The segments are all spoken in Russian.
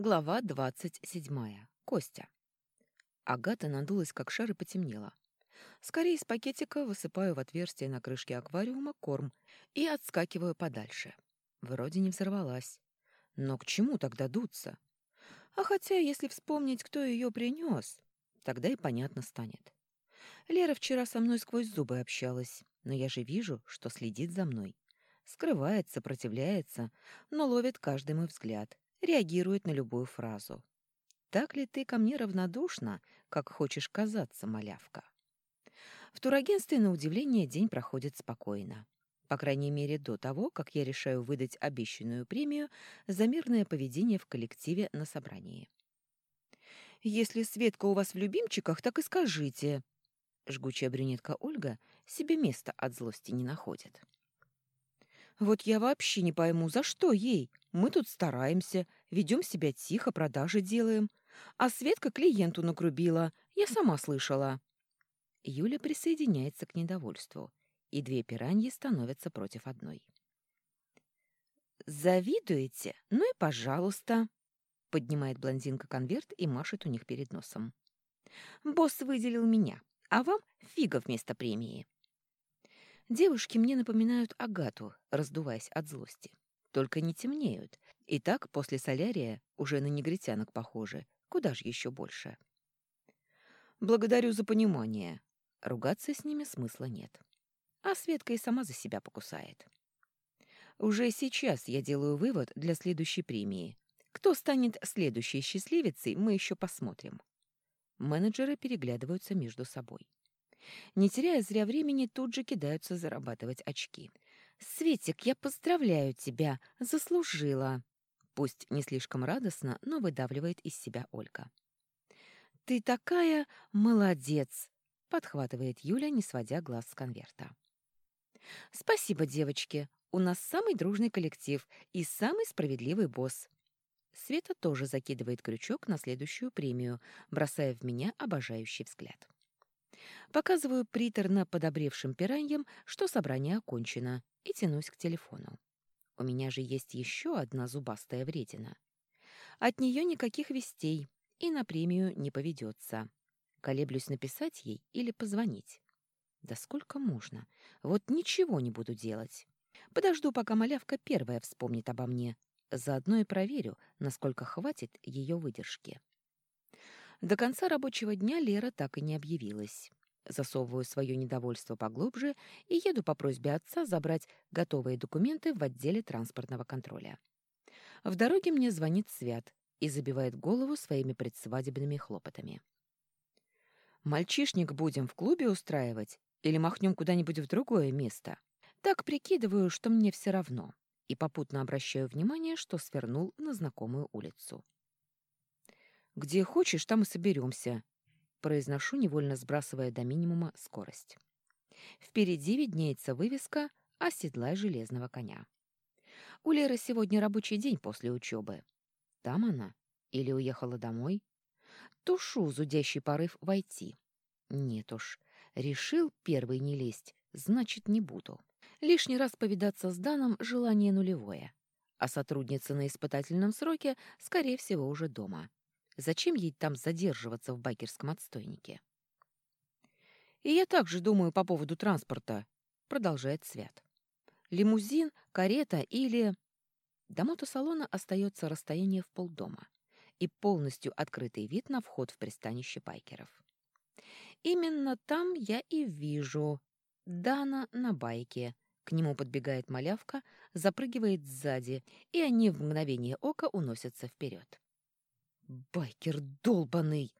Глава двадцать седьмая. Костя. Агата надулась, как шар, и потемнела. Скорее из пакетика высыпаю в отверстие на крышке аквариума корм и отскакиваю подальше. Вроде не взорвалась. Но к чему тогда дуться? А хотя, если вспомнить, кто ее принес, тогда и понятно станет. Лера вчера со мной сквозь зубы общалась, но я же вижу, что следит за мной. Скрывает, сопротивляется, но ловит каждый мой взгляд, реагирует на любую фразу. Так ли ты ко мне равнодушна, как хочешь казаться, малявка? В турагентстве, на удивление, день проходит спокойно. По крайней мере, до того, как я решаю выдать обещанную премию за мирное поведение в коллективе на собрании. «Если Светка у вас в любимчиках, так и скажите». Жгучая брюнетка Ольга себе места от злости не находит. «Вот я вообще не пойму, за что ей? Мы тут стараемся, ведем себя тихо, продажи делаем. А Светка клиенту накрубила, я сама слышала». Юля присоединяется к недовольству, и две пираньи становятся против одной. «Завидуете? Ну и пожалуйста!» Поднимает блондинка конверт и машет у них перед носом. «Босс выделил меня, а вам фига вместо премии». Девушки мне напоминают Агату, раздуваясь от злости. Только не темнеют. И так после солярия уже на негритянок похожи. Куда же еще больше? Благодарю за понимание. Ругаться с ними смысла нет. А Светка и сама за себя покусает. Уже сейчас я делаю вывод для следующей премии. Кто станет следующей счастливицей, мы еще посмотрим. Менеджеры переглядываются между собой. Не теряя зря времени, тут же кидаются зарабатывать очки. «Светик, я поздравляю тебя! Заслужила!» Пусть не слишком радостно, но выдавливает из себя Ольга. «Ты такая молодец!» — подхватывает Юля, не сводя глаз с конверта. «Спасибо, девочки. У нас самый дружный коллектив и самый справедливый босс». Света тоже закидывает крючок на следующую премию, бросая в меня обожающий взгляд. Показываю приторно подобревшим пираньям, что собрание окончено, и тянусь к телефону. У меня же есть еще одна зубастая вредина. От нее никаких вестей, и на премию не поведется. Колеблюсь написать ей или позвонить. Да сколько можно? Вот ничего не буду делать. Подожду, пока малявка первая вспомнит обо мне. Заодно и проверю, насколько хватит ее выдержки. До конца рабочего дня Лера так и не объявилась. Засовываю свое недовольство поглубже и еду по просьбе отца забрать готовые документы в отделе транспортного контроля. В дороге мне звонит Свят и забивает голову своими предсвадебными хлопотами. «Мальчишник будем в клубе устраивать или махнем куда-нибудь в другое место?» Так прикидываю, что мне все равно, и попутно обращаю внимание, что свернул на знакомую улицу. «Где хочешь, там и соберемся», произношу, невольно сбрасывая до минимума скорость. Впереди виднеется вывеска «Оседлай железного коня». У Леры сегодня рабочий день после учебы. Там она? Или уехала домой? Тушу зудящий порыв войти. Нет уж, решил первый не лезть, значит, не буду. Лишний раз повидаться с Даном желание нулевое. А сотрудница на испытательном сроке, скорее всего, уже дома. Зачем ей там задерживаться в байкерском отстойнике? «И я также думаю по поводу транспорта», — продолжает Свят. «Лимузин, карета или...» До мотосалона остается расстояние в полдома и полностью открытый вид на вход в пристанище байкеров. Именно там я и вижу Дана на байке. К нему подбегает малявка, запрыгивает сзади, и они в мгновение ока уносятся вперед. Байкер долбаный!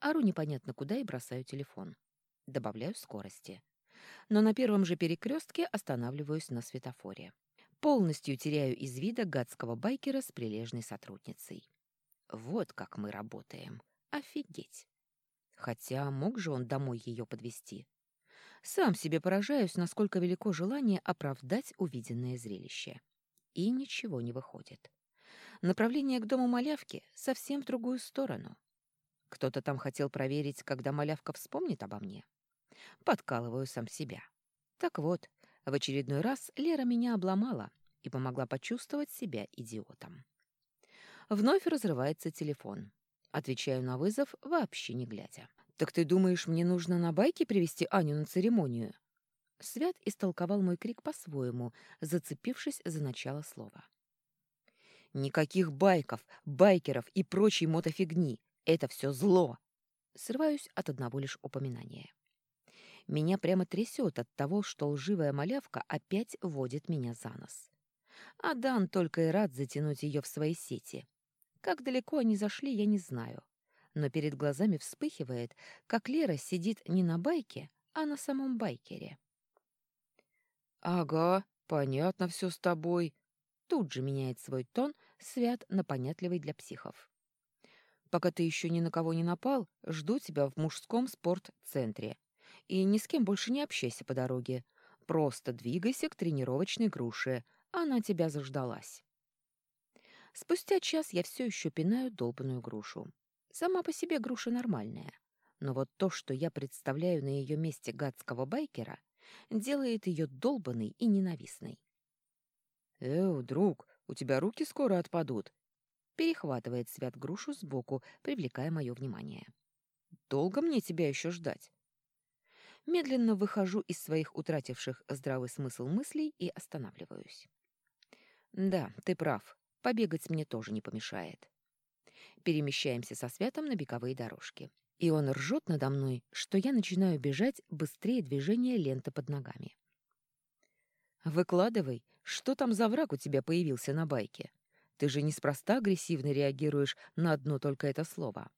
Ору непонятно куда и бросаю телефон. Добавляю скорости. Но на первом же перекрестке останавливаюсь на светофоре. Полностью теряю из вида гадского байкера с прилежной сотрудницей. Вот как мы работаем. Офигеть! Хотя мог же он домой ее подвести. Сам себе поражаюсь, насколько велико желание оправдать увиденное зрелище. И ничего не выходит. Направление к дому малявки совсем в другую сторону. Кто-то там хотел проверить, когда малявка вспомнит обо мне. Подкалываю сам себя. Так вот, в очередной раз Лера меня обломала и помогла почувствовать себя идиотом. Вновь разрывается телефон. Отвечаю на вызов, вообще не глядя. «Так ты думаешь, мне нужно на байке привести Аню на церемонию?» Свят истолковал мой крик по-своему, зацепившись за начало слова. «Никаких байков, байкеров и прочей мотофигни. Это все зло!» Срываюсь от одного лишь упоминания. Меня прямо трясет от того, что лживая малявка опять водит меня за нос. А Дан только и рад затянуть ее в свои сети. Как далеко они зашли, я не знаю. Но перед глазами вспыхивает, как Лера сидит не на байке, а на самом байкере. «Ага, понятно все с тобой». Тут же меняет свой тон, свят на понятливый для психов. «Пока ты еще ни на кого не напал, жду тебя в мужском спортцентре. И ни с кем больше не общайся по дороге. Просто двигайся к тренировочной груше. Она тебя заждалась». Спустя час я все еще пинаю долбанную грушу. Сама по себе груша нормальная. Но вот то, что я представляю на ее месте гадского байкера, делает ее долбанной и ненавистной. «Эу, друг, у тебя руки скоро отпадут!» Перехватывает Свят грушу сбоку, привлекая мое внимание. «Долго мне тебя еще ждать?» Медленно выхожу из своих утративших здравый смысл мыслей и останавливаюсь. «Да, ты прав. Побегать мне тоже не помешает. Перемещаемся со Святом на беговые дорожки. И он ржет надо мной, что я начинаю бежать быстрее движения ленты под ногами. «Выкладывай, что там за враг у тебя появился на байке? Ты же неспроста агрессивно реагируешь на одно только это слово».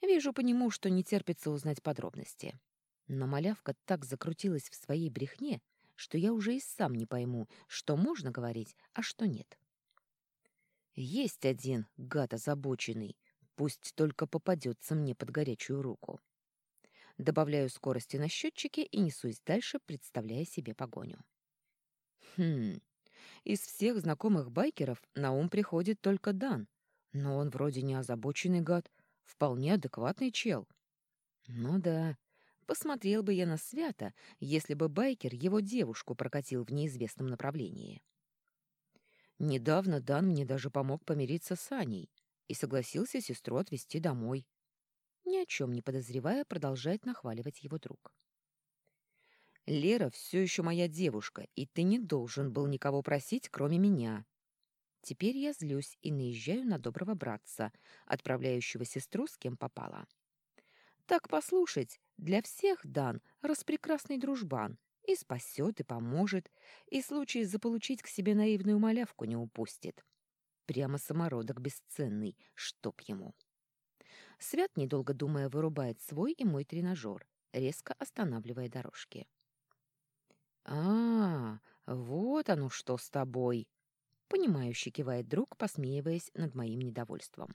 Вижу по нему, что не терпится узнать подробности. Но малявка так закрутилась в своей брехне, что я уже и сам не пойму, что можно говорить, а что нет. Есть один, гад озабоченный, пусть только попадется мне под горячую руку. Добавляю скорости на счетчике и несусь дальше, представляя себе погоню. Хм, из всех знакомых байкеров на ум приходит только Дан, но он вроде не озабоченный гад, вполне адекватный чел. Ну да, посмотрел бы я на Свята, если бы байкер его девушку прокатил в неизвестном направлении. Недавно Дан мне даже помог помириться с Аней и согласился сестру отвезти домой. Ни о чем не подозревая, продолжает нахваливать его друг. «Лера все еще моя девушка, и ты не должен был никого просить, кроме меня». Теперь я злюсь и наезжаю на доброго братца, отправляющего сестру с кем попала. Так послушать, для всех Дан распрекрасный дружбан, и спасет, и поможет, и случай заполучить к себе наивную малявку не упустит. Прямо самородок бесценный, чтоб ему. Свят, недолго думая, вырубает свой и мой тренажер, резко останавливая дорожки. «А, вот оно что с тобой!» Понимающе кивает друг, посмеиваясь над моим недовольством.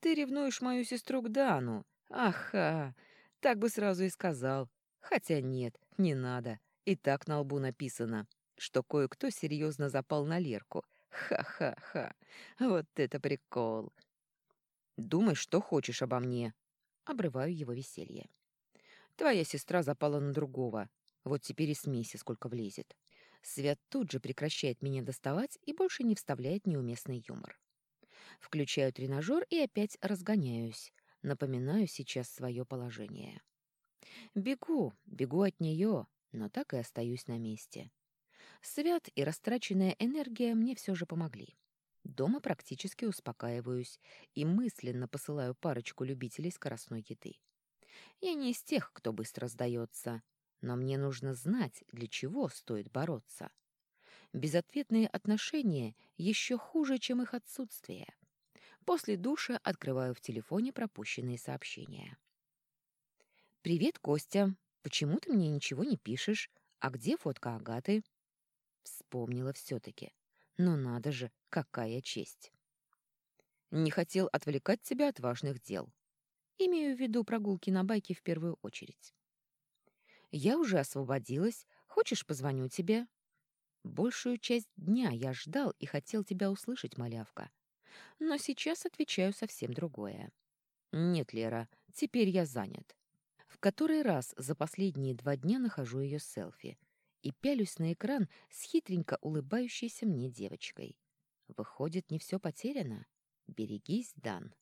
«Ты ревнуешь мою сестру к Дану? Аха! Так бы сразу и сказал. Хотя нет, не надо. И так на лбу написано, что кое-кто серьезно запал на Лерку. Ха-ха-ха. Вот это прикол. Думай, что хочешь обо мне. Обрываю его веселье. Твоя сестра запала на другого. Вот теперь и смейся, сколько влезет. Свят тут же прекращает меня доставать и больше не вставляет неуместный юмор. Включаю тренажер и опять разгоняюсь. Напоминаю сейчас свое положение. Бегу, бегу от нее, но так и остаюсь на месте. Свят и растраченная энергия мне все же помогли. Дома практически успокаиваюсь и мысленно посылаю парочку любителей скоростной еды. Я не из тех, кто быстро сдается, но мне нужно знать, для чего стоит бороться. Безответные отношения еще хуже, чем их отсутствие. После душа открываю в телефоне пропущенные сообщения. «Привет, Костя. Почему ты мне ничего не пишешь? А где фотка Агаты?» Вспомнила все-таки. Но надо же, какая честь. Не хотел отвлекать тебя от важных дел. Имею в виду прогулки на байке в первую очередь. Я уже освободилась. Хочешь, позвоню тебе? Большую часть дня я ждал и хотел тебя услышать, малявка. Но сейчас отвечаю совсем другое. Нет, Лера, теперь я занят. В который раз за последние два дня нахожу ее селфи и пялюсь на экран с хитренько улыбающейся мне девочкой. Выходит, не все потеряно? Берегись, Дан.